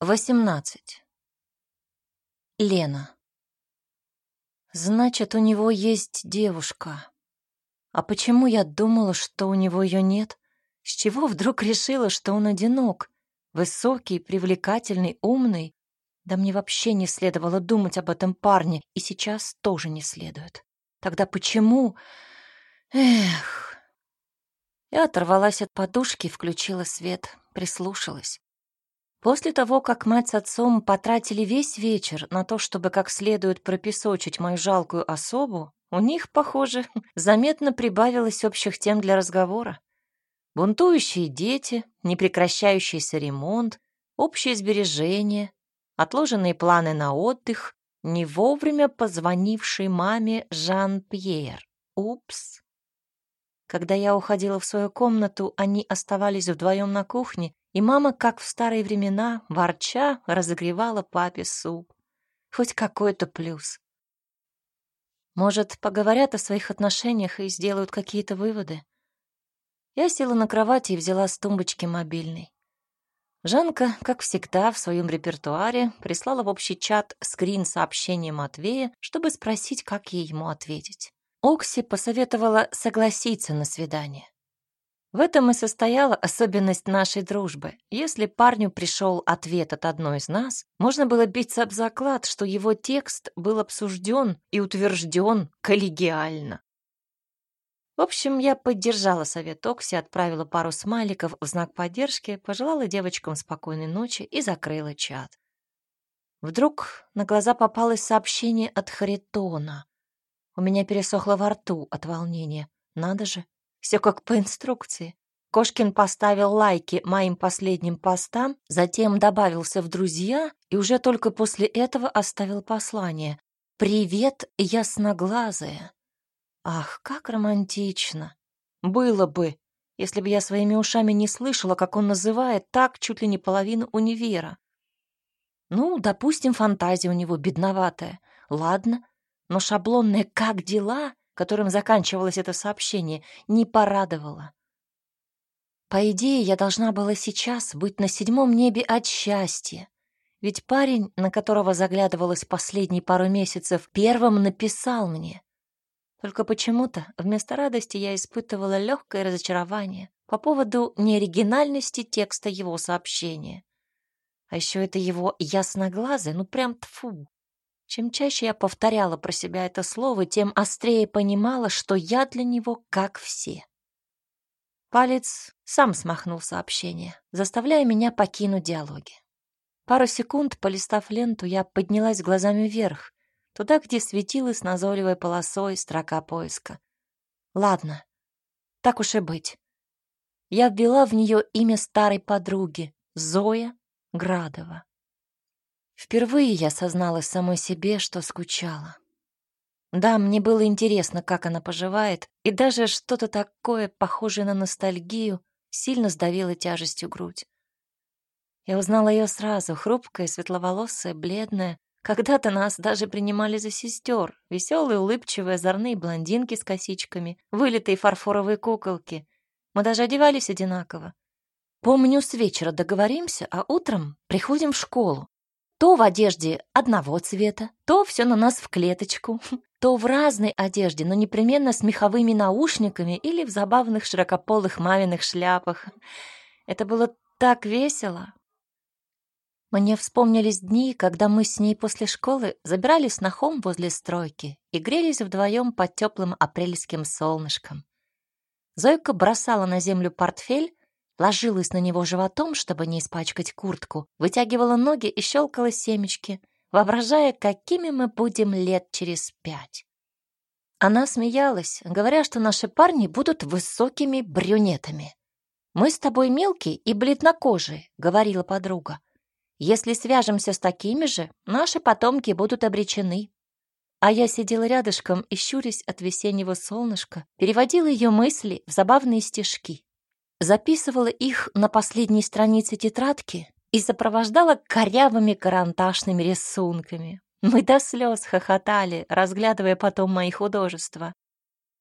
18. Лена. Значит, у него есть девушка. А почему я думала, что у него ее нет? С чего вдруг решила, что он одинок? Высокий, привлекательный, умный? Да мне вообще не следовало думать об этом парне, и сейчас тоже не следует. Тогда почему... Эх... Я оторвалась от подушки, включила свет, прислушалась. После того, как мать с отцом потратили весь вечер на то, чтобы как следует пропесочить мою жалкую особу, у них, похоже, заметно прибавилось общих тем для разговора. Бунтующие дети, непрекращающийся ремонт, общие сбережения, отложенные планы на отдых, не вовремя позвонивший маме Жан-Пьер. Упс. Когда я уходила в свою комнату, они оставались вдвоем на кухне, и мама, как в старые времена, ворча, разогревала папе суп. Хоть какой-то плюс. Может, поговорят о своих отношениях и сделают какие-то выводы? Я села на кровати и взяла с тумбочки мобильный. Жанка, как всегда, в своем репертуаре прислала в общий чат скрин сообщения Матвея, чтобы спросить, как ей ему ответить. Окси посоветовала согласиться на свидание. В этом и состояла особенность нашей дружбы. Если парню пришел ответ от одной из нас, можно было биться об заклад, что его текст был обсужден и утвержден коллегиально. В общем, я поддержала совет Окси, отправила пару смайликов в знак поддержки, пожелала девочкам спокойной ночи и закрыла чат. Вдруг на глаза попалось сообщение от Харитона. У меня пересохло во рту от волнения. Надо же, все как по инструкции. Кошкин поставил лайки моим последним постам, затем добавился в друзья и уже только после этого оставил послание. «Привет, ясноглазая». Ах, как романтично. Было бы, если бы я своими ушами не слышала, как он называет так чуть ли не половину универа. Ну, допустим, фантазия у него бедноватая. Ладно, но шаблонное «как дела» которым заканчивалось это сообщение, не порадовало. По идее, я должна была сейчас быть на седьмом небе от счастья. Ведь парень, на которого заглядывалась последние пару месяцев, первым написал мне. Только почему-то вместо радости я испытывала легкое разочарование по поводу неоригинальности текста его сообщения. А еще это его ясноглазый, ну прям тфу. Чем чаще я повторяла про себя это слово, тем острее понимала, что я для него как все. Палец сам смахнул сообщение, заставляя меня покинуть диалоги. Пару секунд, полистав ленту, я поднялась глазами вверх, туда, где светилась назойливой полосой строка поиска. Ладно, так уж и быть. Я ввела в нее имя старой подруги, Зоя Градова. Впервые я созналась самой себе, что скучала. Да, мне было интересно, как она поживает, и даже что-то такое, похожее на ностальгию, сильно сдавило тяжестью грудь. Я узнала ее сразу, хрупкая, светловолосая, бледная. Когда-то нас даже принимали за сестер, веселые, улыбчивые, озорные блондинки с косичками, вылитые фарфоровые куколки. Мы даже одевались одинаково. Помню, с вечера договоримся, а утром приходим в школу. То в одежде одного цвета, то все на нас в клеточку, то в разной одежде, но непременно с меховыми наушниками или в забавных широкополых маминых шляпах. Это было так весело. Мне вспомнились дни, когда мы с ней после школы забирались на холм возле стройки и грелись вдвоем под теплым апрельским солнышком. Зойка бросала на землю портфель, ложилась на него животом, чтобы не испачкать куртку, вытягивала ноги и щелкала семечки, воображая, какими мы будем лет через пять. Она смеялась, говоря, что наши парни будут высокими брюнетами. «Мы с тобой мелкие и бледнокожие», — говорила подруга. «Если свяжемся с такими же, наши потомки будут обречены». А я сидела рядышком и, щурясь от весеннего солнышка, переводила ее мысли в забавные стишки записывала их на последней странице тетрадки и сопровождала корявыми карандашными рисунками. Мы до слез хохотали, разглядывая потом мои художества.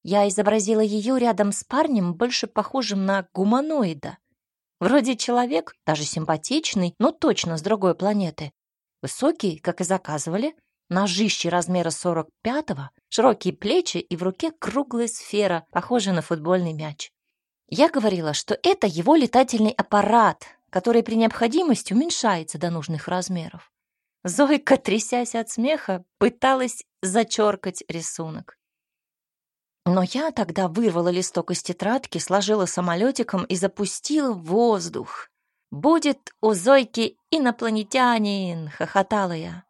Я изобразила ее рядом с парнем, больше похожим на гуманоида. Вроде человек, даже симпатичный, но точно с другой планеты. Высокий, как и заказывали, ножище размера 45-го, широкие плечи и в руке круглая сфера, похожая на футбольный мяч. Я говорила, что это его летательный аппарат, который при необходимости уменьшается до нужных размеров. Зойка, трясясь от смеха, пыталась зачеркать рисунок. Но я тогда вырвала листок из тетрадки, сложила самолетиком и запустила в воздух. «Будет у Зойки инопланетянин!» — хохотала я.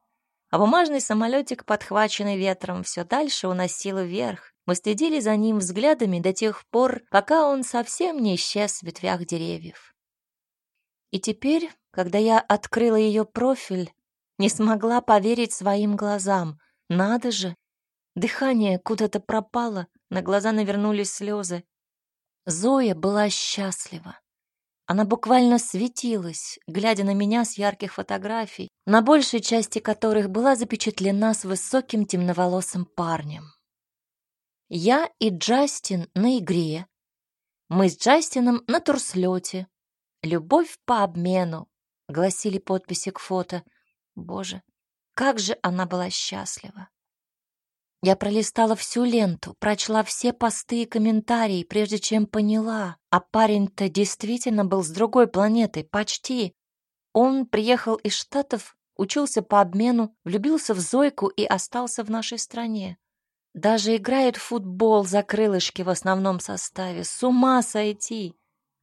А бумажный самолетик, подхваченный ветром, все дальше уносил вверх. Мы следили за ним взглядами до тех пор, пока он совсем не исчез в ветвях деревьев. И теперь, когда я открыла ее профиль, не смогла поверить своим глазам. Надо же! Дыхание куда-то пропало, на глаза навернулись слезы. Зоя была счастлива. Она буквально светилась, глядя на меня с ярких фотографий, на большей части которых была запечатлена с высоким темноволосым парнем. Я и Джастин на игре. Мы с Джастином на турслете. Любовь по обмену, гласили подписи к фото. Боже, как же она была счастлива. Я пролистала всю ленту, прочла все посты и комментарии, прежде чем поняла. А парень-то действительно был с другой планеты, почти. Он приехал из Штатов, учился по обмену, влюбился в Зойку и остался в нашей стране. Даже играет в футбол за крылышки в основном составе. С ума сойти!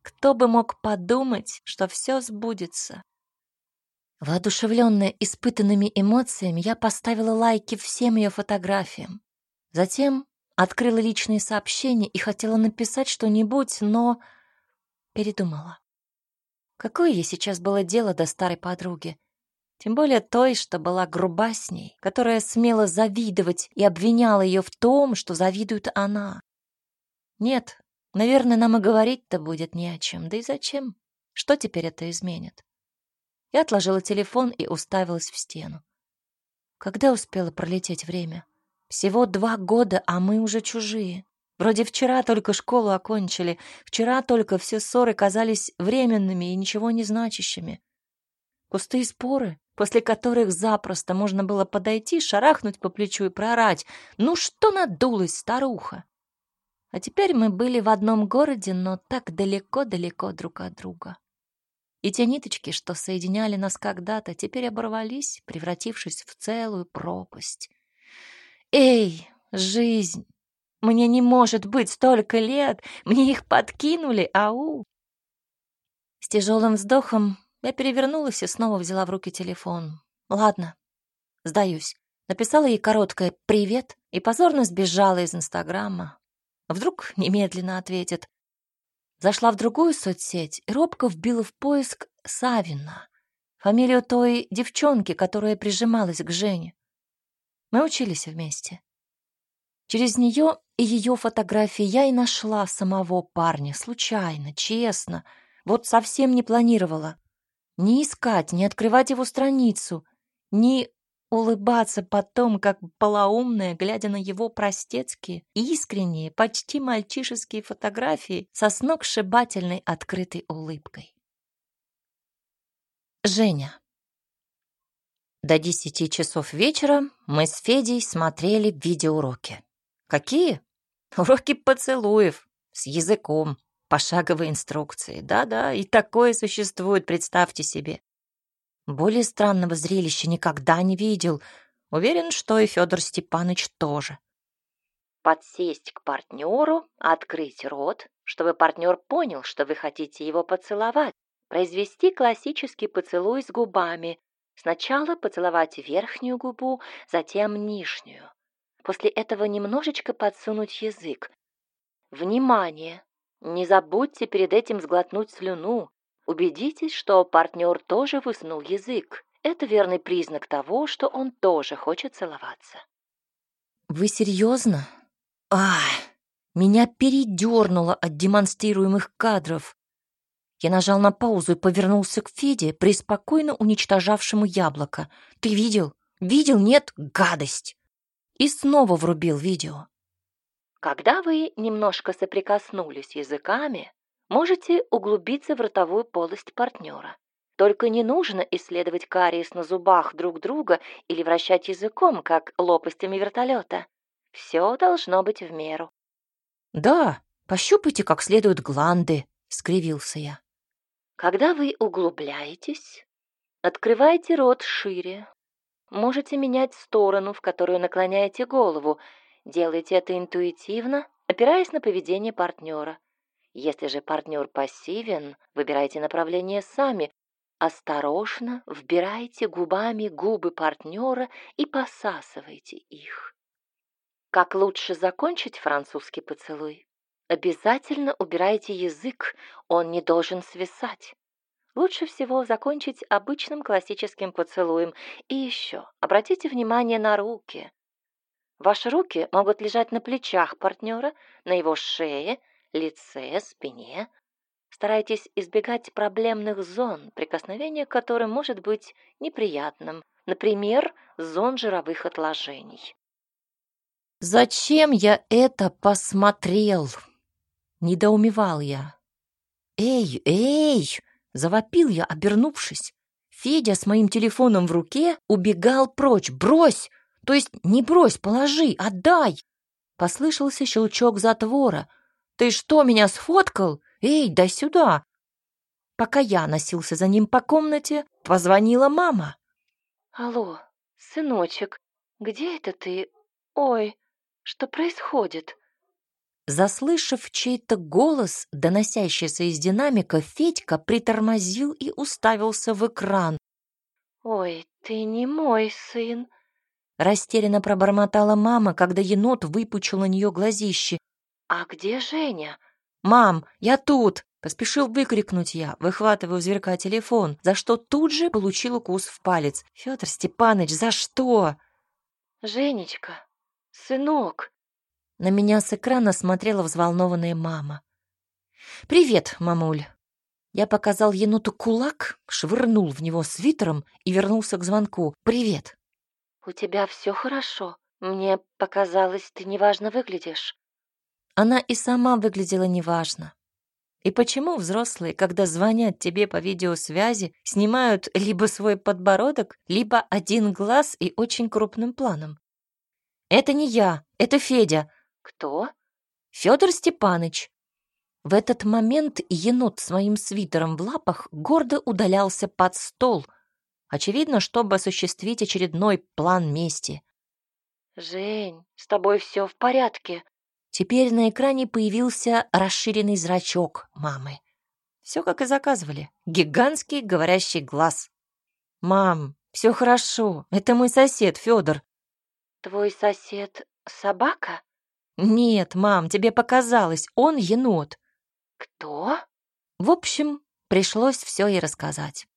Кто бы мог подумать, что все сбудется? Воодушевленная испытанными эмоциями, я поставила лайки всем ее фотографиям. Затем открыла личные сообщения и хотела написать что-нибудь, но передумала. Какое ей сейчас было дело до старой подруги? Тем более той, что была груба с ней, которая смела завидовать и обвиняла ее в том, что завидует она. Нет, наверное, нам и говорить-то будет не о чем. Да и зачем? Что теперь это изменит? Я отложила телефон и уставилась в стену. Когда успело пролететь время? Всего два года, а мы уже чужие. Вроде вчера только школу окончили, вчера только все ссоры казались временными и ничего не значащими. Пустые споры, после которых запросто можно было подойти, шарахнуть по плечу и проорать «Ну что надулась, старуха?» А теперь мы были в одном городе, но так далеко-далеко друг от друга. И те ниточки, что соединяли нас когда-то, теперь оборвались, превратившись в целую пропасть. Эй, жизнь! Мне не может быть столько лет! Мне их подкинули, ау! С тяжелым вздохом я перевернулась и снова взяла в руки телефон. Ладно, сдаюсь. Написала ей короткое «привет» и позорно сбежала из Инстаграма. Вдруг немедленно ответит. Зашла в другую соцсеть и робко вбила в поиск Савина, фамилию той девчонки, которая прижималась к Жене. Мы учились вместе. Через нее и ее фотографии я и нашла самого парня, случайно, честно, вот совсем не планировала. Не искать, не открывать его страницу, не улыбаться потом, как полоумная, глядя на его простецкие, искренние, почти мальчишеские фотографии со сногсшибательной открытой улыбкой. Женя. До десяти часов вечера мы с Федей смотрели видеоуроки. Какие? Уроки поцелуев, с языком, пошаговые инструкции. Да-да, и такое существует, представьте себе. Более странного зрелища никогда не видел. Уверен, что и Федор Степанович тоже. Подсесть к партнеру, открыть рот, чтобы партнер понял, что вы хотите его поцеловать. Произвести классический поцелуй с губами. Сначала поцеловать верхнюю губу, затем нижнюю. После этого немножечко подсунуть язык. Внимание! Не забудьте перед этим сглотнуть слюну. Убедитесь, что партнер тоже высунул язык. Это верный признак того, что он тоже хочет целоваться. Вы серьезно? Ах, меня передернуло от демонстрируемых кадров. Я нажал на паузу и повернулся к Феде, преспокойно уничтожавшему яблоко. Ты видел? Видел? Нет? Гадость! И снова врубил видео. Когда вы немножко соприкоснулись языками, можете углубиться в ротовую полость партнера. Только не нужно исследовать кариес на зубах друг друга или вращать языком, как лопастями вертолета. Все должно быть в меру. «Да, пощупайте как следует гланды», — скривился я. Когда вы углубляетесь, открывайте рот шире. Можете менять сторону, в которую наклоняете голову. Делайте это интуитивно, опираясь на поведение партнера. Если же партнер пассивен, выбирайте направление сами. Осторожно вбирайте губами губы партнера и посасывайте их. Как лучше закончить французский поцелуй? Обязательно убирайте язык, он не должен свисать. Лучше всего закончить обычным классическим поцелуем. И еще, обратите внимание на руки. Ваши руки могут лежать на плечах партнера, на его шее, лице, спине. Старайтесь избегать проблемных зон, прикосновение к которым может быть неприятным, например, зон жировых отложений. «Зачем я это посмотрел?» Недоумевал я. «Эй, эй!» — завопил я, обернувшись. Федя с моим телефоном в руке убегал прочь. «Брось! То есть не брось, положи, отдай!» Послышался щелчок затвора. «Ты что, меня сфоткал? Эй, дай сюда!» Пока я носился за ним по комнате, позвонила мама. «Алло, сыночек, где это ты? Ой, что происходит?» Заслышав чей-то голос, доносящийся из динамика, Федька притормозил и уставился в экран. «Ой, ты не мой сын!» Растерянно пробормотала мама, когда енот выпучил на нее глазище. «А где Женя?» «Мам, я тут!» — поспешил выкрикнуть я, выхватывая у зверька телефон, за что тут же получил укус в палец. «Федор Степанович, за что?» «Женечка, сынок!» На меня с экрана смотрела взволнованная мама. «Привет, мамуль!» Я показал еноту кулак, швырнул в него свитером и вернулся к звонку. «Привет!» «У тебя все хорошо. Мне показалось, ты неважно выглядишь». Она и сама выглядела неважно. И почему взрослые, когда звонят тебе по видеосвязи, снимают либо свой подбородок, либо один глаз и очень крупным планом? «Это не я, это Федя», «Кто?» «Федор Степаныч». В этот момент енот своим свитером в лапах гордо удалялся под стол, очевидно, чтобы осуществить очередной план мести. «Жень, с тобой все в порядке?» Теперь на экране появился расширенный зрачок мамы. Все как и заказывали. Гигантский говорящий глаз. «Мам, все хорошо. Это мой сосед, Федор». «Твой сосед собака?» «Нет, мам, тебе показалось, он енот». «Кто?» В общем, пришлось все ей рассказать.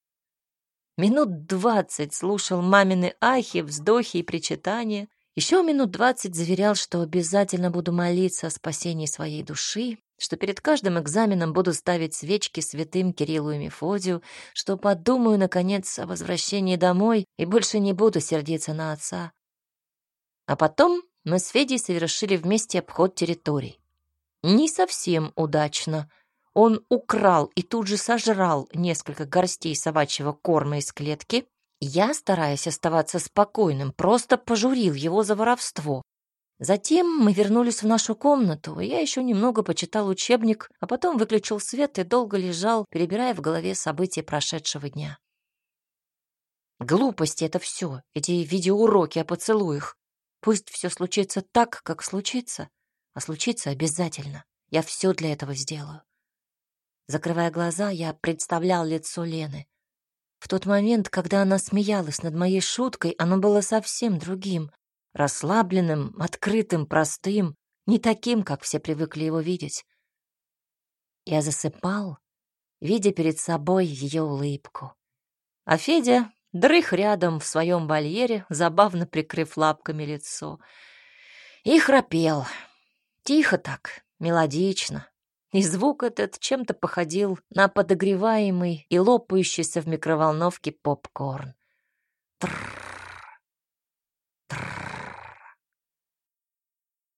Минут двадцать слушал мамины ахи, вздохи и причитания. Еще минут двадцать заверял, что обязательно буду молиться о спасении своей души, что перед каждым экзаменом буду ставить свечки святым Кириллу и Мефодию, что подумаю, наконец, о возвращении домой и больше не буду сердиться на отца. А потом мы с Федей совершили вместе обход территорий. Не совсем удачно. Он украл и тут же сожрал несколько горстей собачьего корма из клетки. Я, стараясь оставаться спокойным, просто пожурил его за воровство. Затем мы вернулись в нашу комнату, я еще немного почитал учебник, а потом выключил свет и долго лежал, перебирая в голове события прошедшего дня. Глупости это все, эти видеоуроки о поцелуях. Пусть все случится так, как случится, а случится обязательно. Я все для этого сделаю. Закрывая глаза, я представлял лицо Лены. В тот момент, когда она смеялась над моей шуткой, оно было совсем другим, расслабленным, открытым, простым, не таким, как все привыкли его видеть. Я засыпал, видя перед собой ее улыбку. А Федя дрых рядом в своем вольере, забавно прикрыв лапками лицо. И храпел. Тихо так, мелодично и звук этот чем-то походил на подогреваемый и лопающийся в микроволновке попкорн. Трррр. Трррр.